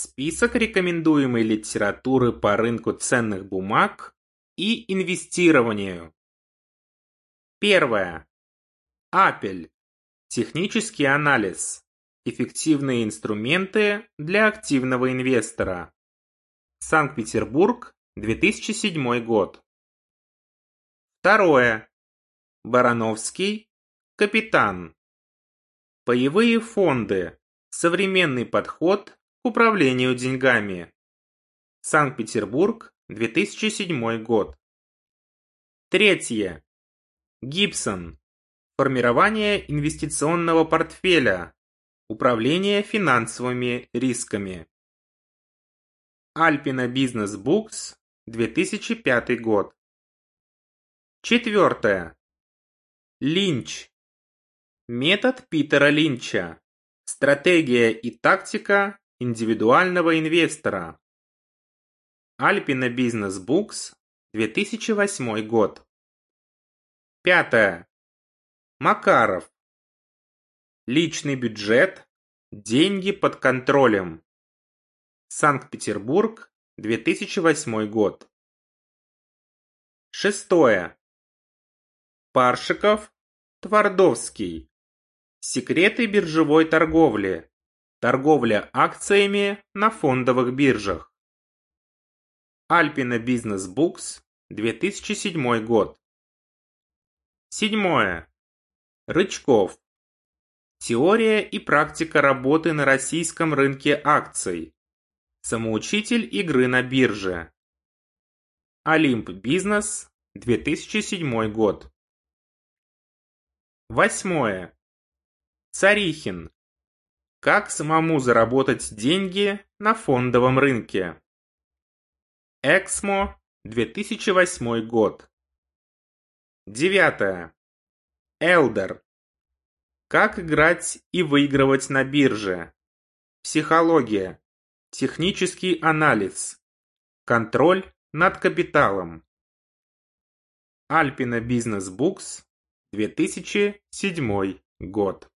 Список рекомендуемой литературы по рынку ценных бумаг и инвестированию. Первое. Апель. Технический анализ. Эффективные инструменты для активного инвестора. Санкт-Петербург, 2007 год. Второе. Барановский. Капитан. Паевые фонды. Современный подход управлению деньгами. Санкт-Петербург, 2007 год. Третье. Гибсон. Формирование инвестиционного портфеля. Управление финансовыми рисками. Альпина Бизнес Букс, 2005 год. Четвертое. Линч. Метод Питера Линча. Стратегия и тактика индивидуального инвестора. Альпина Бизнес Букс, 2008 год. Пятое. Макаров. Личный бюджет. Деньги под контролем. Санкт-Петербург, 2008 год. Шестое. Паршиков, Твардовский. Секреты биржевой торговли. Торговля акциями на фондовых биржах. Альпина Бизнес Букс, 2007 год. Седьмое. Рычков. Теория и практика работы на российском рынке акций. Самоучитель игры на бирже. Олимп Бизнес, 2007 год. Восьмое. Царихин. Как самому заработать деньги на фондовом рынке? Эксмо, 2008 год. Девятое. Элдер. Как играть и выигрывать на бирже? Психология. Технический анализ. Контроль над капиталом. Альпина Бизнес Букс, 2007 год.